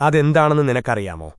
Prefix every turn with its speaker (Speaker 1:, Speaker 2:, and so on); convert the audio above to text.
Speaker 1: അതെന്താണെന്ന് നിനക്കറിയാമോ?